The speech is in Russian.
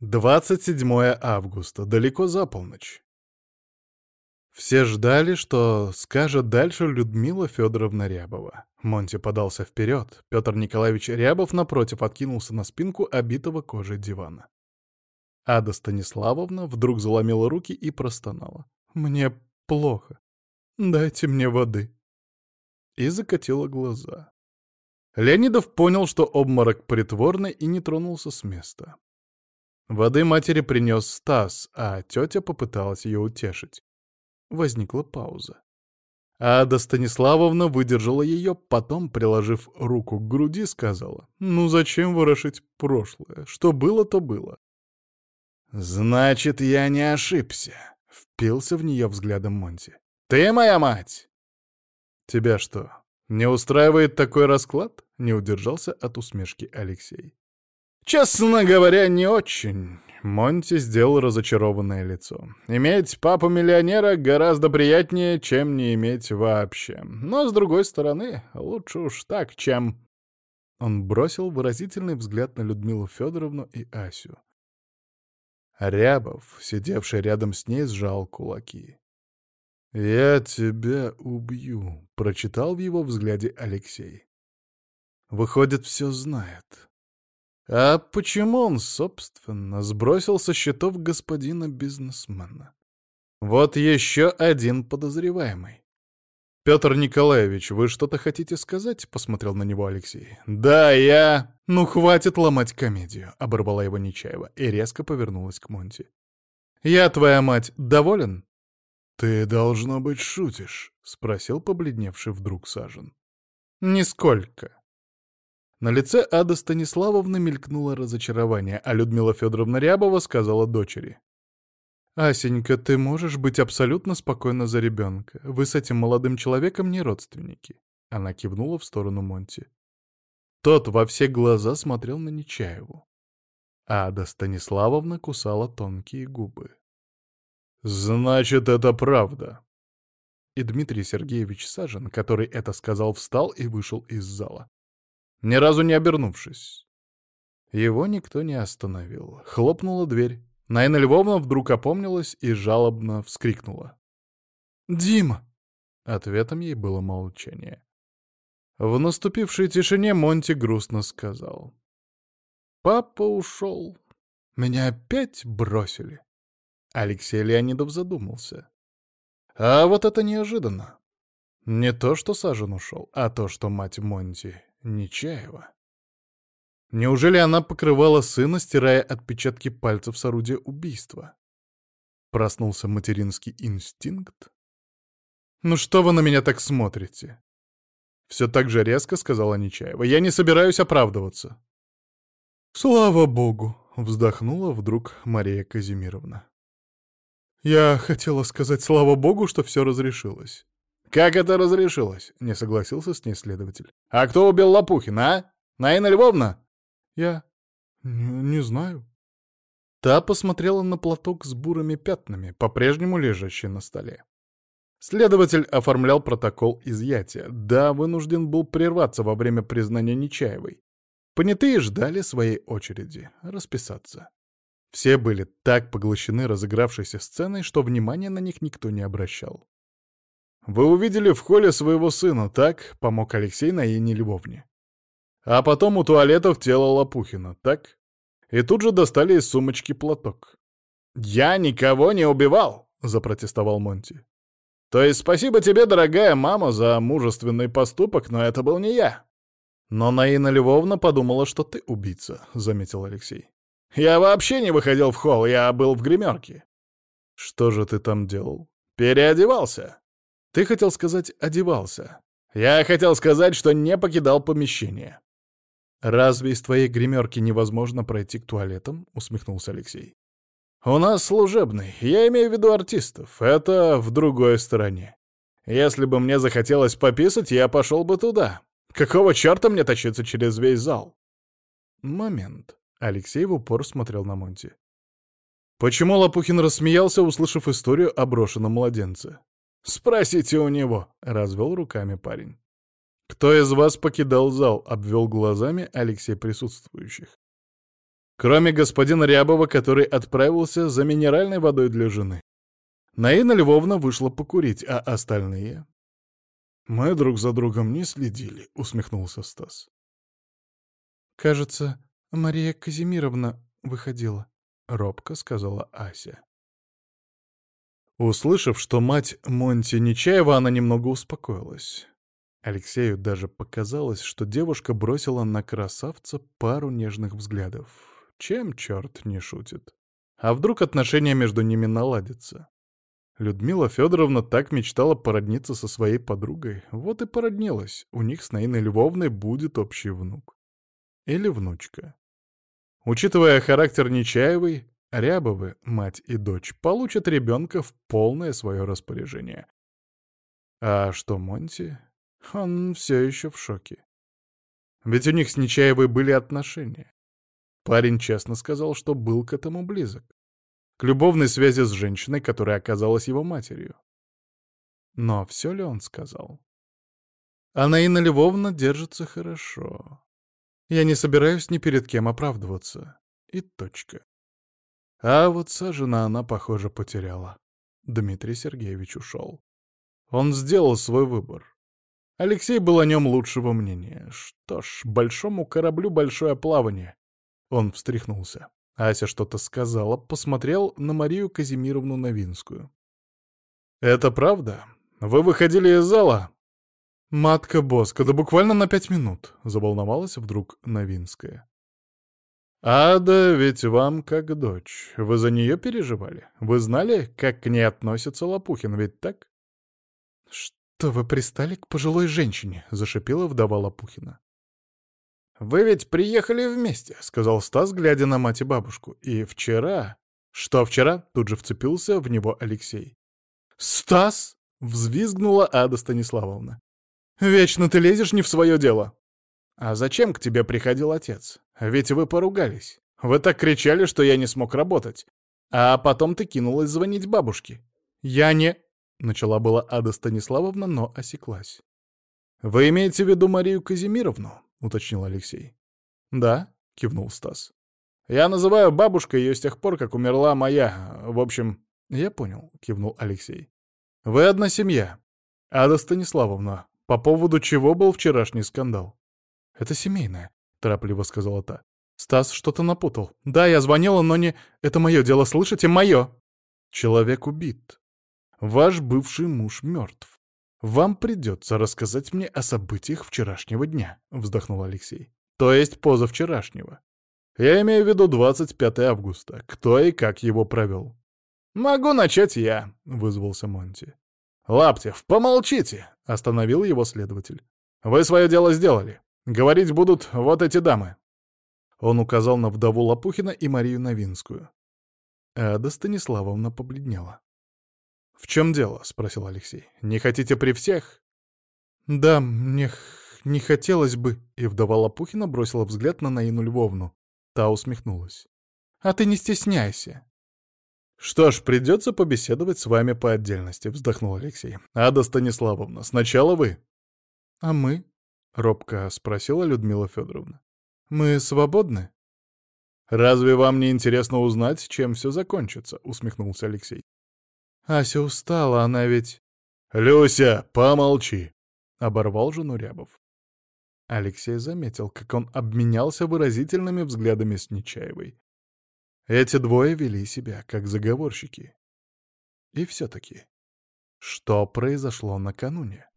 27 августа, далеко за полночь. Все ждали, что скажет дальше Людмила Федоровна Рябова. Монти подался вперед, Петр Николаевич Рябов напротив откинулся на спинку обитого кожей дивана. Ада Станиславовна вдруг заломила руки и простонала. «Мне плохо. Дайте мне воды». И закатила глаза. Леонидов понял, что обморок притворный, и не тронулся с места. Воды матери принес Стас, а тетя попыталась ее утешить. Возникла пауза. Ада Станиславовна выдержала ее, потом, приложив руку к груди, сказала, «Ну зачем ворошить прошлое? Что было, то было». «Значит, я не ошибся», — впился в нее взглядом Монти. «Ты моя мать!» «Тебя что, не устраивает такой расклад?» — не удержался от усмешки Алексей. «Честно говоря, не очень». Монти сделал разочарованное лицо. «Иметь папу-миллионера гораздо приятнее, чем не иметь вообще. Но, с другой стороны, лучше уж так, чем...» Он бросил выразительный взгляд на Людмилу Федоровну и Асю. Рябов, сидевший рядом с ней, сжал кулаки. «Я тебя убью», — прочитал в его взгляде Алексей. «Выходит, все знает». А почему он, собственно, сбросил со счетов господина бизнесмена? Вот еще один подозреваемый. «Петр Николаевич, вы что-то хотите сказать?» — посмотрел на него Алексей. «Да, я...» «Ну, хватит ломать комедию», — оборвала его Нечаева и резко повернулась к Монти. «Я, твоя мать, доволен?» «Ты, должно быть, шутишь», — спросил побледневший вдруг Сажен. «Нисколько. На лице Ады Станиславовны мелькнуло разочарование, а Людмила Федоровна Рябова сказала дочери. «Асенька, ты можешь быть абсолютно спокойна за ребенка. Вы с этим молодым человеком не родственники». Она кивнула в сторону Монти. Тот во все глаза смотрел на Нечаеву. Ада Станиславовна кусала тонкие губы. «Значит, это правда». И Дмитрий Сергеевич Сажен, который это сказал, встал и вышел из зала ни разу не обернувшись. Его никто не остановил. Хлопнула дверь. Наина Львовна вдруг опомнилась и жалобно вскрикнула. «Дима!» Ответом ей было молчание. В наступившей тишине Монти грустно сказал. «Папа ушел. Меня опять бросили». Алексей Леонидов задумался. А вот это неожиданно. Не то, что Сажен ушел, а то, что мать Монти Нечаева. Неужели она покрывала сына, стирая отпечатки пальцев с орудия убийства? Проснулся материнский инстинкт? «Ну что вы на меня так смотрите?» Все так же резко сказала Нечаева. «Я не собираюсь оправдываться». «Слава богу!» — вздохнула вдруг Мария Казимировна. «Я хотела сказать, слава богу, что все разрешилось. «Как это разрешилось?» — не согласился с ней следователь. «А кто убил Лопухина, а? Наина Львовна?» «Я... не знаю». Та посмотрела на платок с бурыми пятнами, по-прежнему лежащий на столе. Следователь оформлял протокол изъятия. Да, вынужден был прерваться во время признания Нечаевой. Понятые ждали своей очереди расписаться. Все были так поглощены разыгравшейся сценой, что внимания на них никто не обращал. «Вы увидели в холле своего сына, так?» — помог Алексей на Наине Львовне. «А потом у туалетов тело Лопухина, так?» И тут же достали из сумочки платок. «Я никого не убивал!» — запротестовал Монти. «То есть спасибо тебе, дорогая мама, за мужественный поступок, но это был не я». «Но Наина Львовна подумала, что ты убийца», — заметил Алексей. «Я вообще не выходил в холл, я был в гримерке». «Что же ты там делал?» «Переодевался». Ты хотел сказать «одевался». Я хотел сказать, что не покидал помещение. «Разве из твоей гримерки невозможно пройти к туалетам?» — усмехнулся Алексей. «У нас служебный, я имею в виду артистов. Это в другой стороне. Если бы мне захотелось пописать, я пошел бы туда. Какого черта мне тащиться через весь зал?» «Момент». Алексей в упор смотрел на Монти. Почему Лопухин рассмеялся, услышав историю о брошенном младенце? «Спросите у него», — развел руками парень. «Кто из вас покидал зал?» — обвел глазами Алексей присутствующих. Кроме господина Рябова, который отправился за минеральной водой для жены. Наина Львовна вышла покурить, а остальные... «Мы друг за другом не следили», — усмехнулся Стас. «Кажется, Мария Казимировна выходила», — робко сказала Ася. Услышав, что мать Монти Нечаева, она немного успокоилась. Алексею даже показалось, что девушка бросила на красавца пару нежных взглядов. Чем черт не шутит? А вдруг отношения между ними наладятся? Людмила Федоровна так мечтала породниться со своей подругой. Вот и породнилась. У них с Наиной Львовной будет общий внук. Или внучка. Учитывая характер Нечаевой, Рябовы, мать и дочь, получат ребенка в полное свое распоряжение. А что Монти? Он все еще в шоке. Ведь у них с Нечаевой были отношения. Парень честно сказал, что был к этому близок к любовной связи с женщиной, которая оказалась его матерью. Но все ли он сказал? А Наина Львовна держится хорошо. Я не собираюсь ни перед кем оправдываться. И точка. А вот Сажина она, похоже, потеряла. Дмитрий Сергеевич ушел. Он сделал свой выбор. Алексей был о нем лучшего мнения. Что ж, большому кораблю большое плавание. Он встряхнулся. Ася что-то сказала, посмотрел на Марию Казимировну Новинскую. «Это правда? Вы выходили из зала?» «Матка Боска, да буквально на пять минут», — заволновалась вдруг Новинская. «Ада ведь вам как дочь. Вы за нее переживали? Вы знали, как к ней относится Лопухин, ведь так?» «Что вы пристали к пожилой женщине?» — зашипела вдова Лопухина. «Вы ведь приехали вместе», — сказал Стас, глядя на мать и бабушку. «И вчера...» «Что вчера?» — тут же вцепился в него Алексей. «Стас!» — взвизгнула Ада Станиславовна. «Вечно ты лезешь не в свое дело!» «А зачем к тебе приходил отец? Ведь вы поругались. Вы так кричали, что я не смог работать. А потом ты кинулась звонить бабушке». «Я не...» — начала была Ада Станиславовна, но осеклась. «Вы имеете в виду Марию Казимировну?» — уточнил Алексей. «Да», — кивнул Стас. «Я называю бабушкой ее с тех пор, как умерла моя... В общем...» «Я понял», — кивнул Алексей. «Вы одна семья. Ада Станиславовна, по поводу чего был вчерашний скандал?» «Это семейное», — торопливо сказала та. «Стас что-то напутал. Да, я звонила, но не... Это мое дело, слышите? Мое!» «Человек убит. Ваш бывший муж мертв. «Вам придется рассказать мне о событиях вчерашнего дня», — вздохнул Алексей. «То есть позавчерашнего. Я имею в виду 25 августа. Кто и как его провел?» «Могу начать я», — вызвался Монти. «Лаптев, помолчите!» — остановил его следователь. «Вы свое дело сделали. Говорить будут вот эти дамы». Он указал на вдову Лопухина и Марию Новинскую. Ада Станиславовна побледнела. «В чем дело?» — спросил Алексей. «Не хотите при всех?» «Да, мне не хотелось бы...» И вдова Лопухина бросила взгляд на Наину Львовну. Та усмехнулась. «А ты не стесняйся». «Что ж, придется побеседовать с вами по отдельности», — вздохнул Алексей. «Ада Станиславовна, сначала вы». «А мы?» — робко спросила Людмила Федоровна. «Мы свободны?» «Разве вам не интересно узнать, чем все закончится?» — усмехнулся Алексей. Ася устала, она ведь... «Люся, помолчи!» — оборвал жену Рябов. Алексей заметил, как он обменялся выразительными взглядами с Нечаевой. Эти двое вели себя, как заговорщики. И все-таки, что произошло накануне?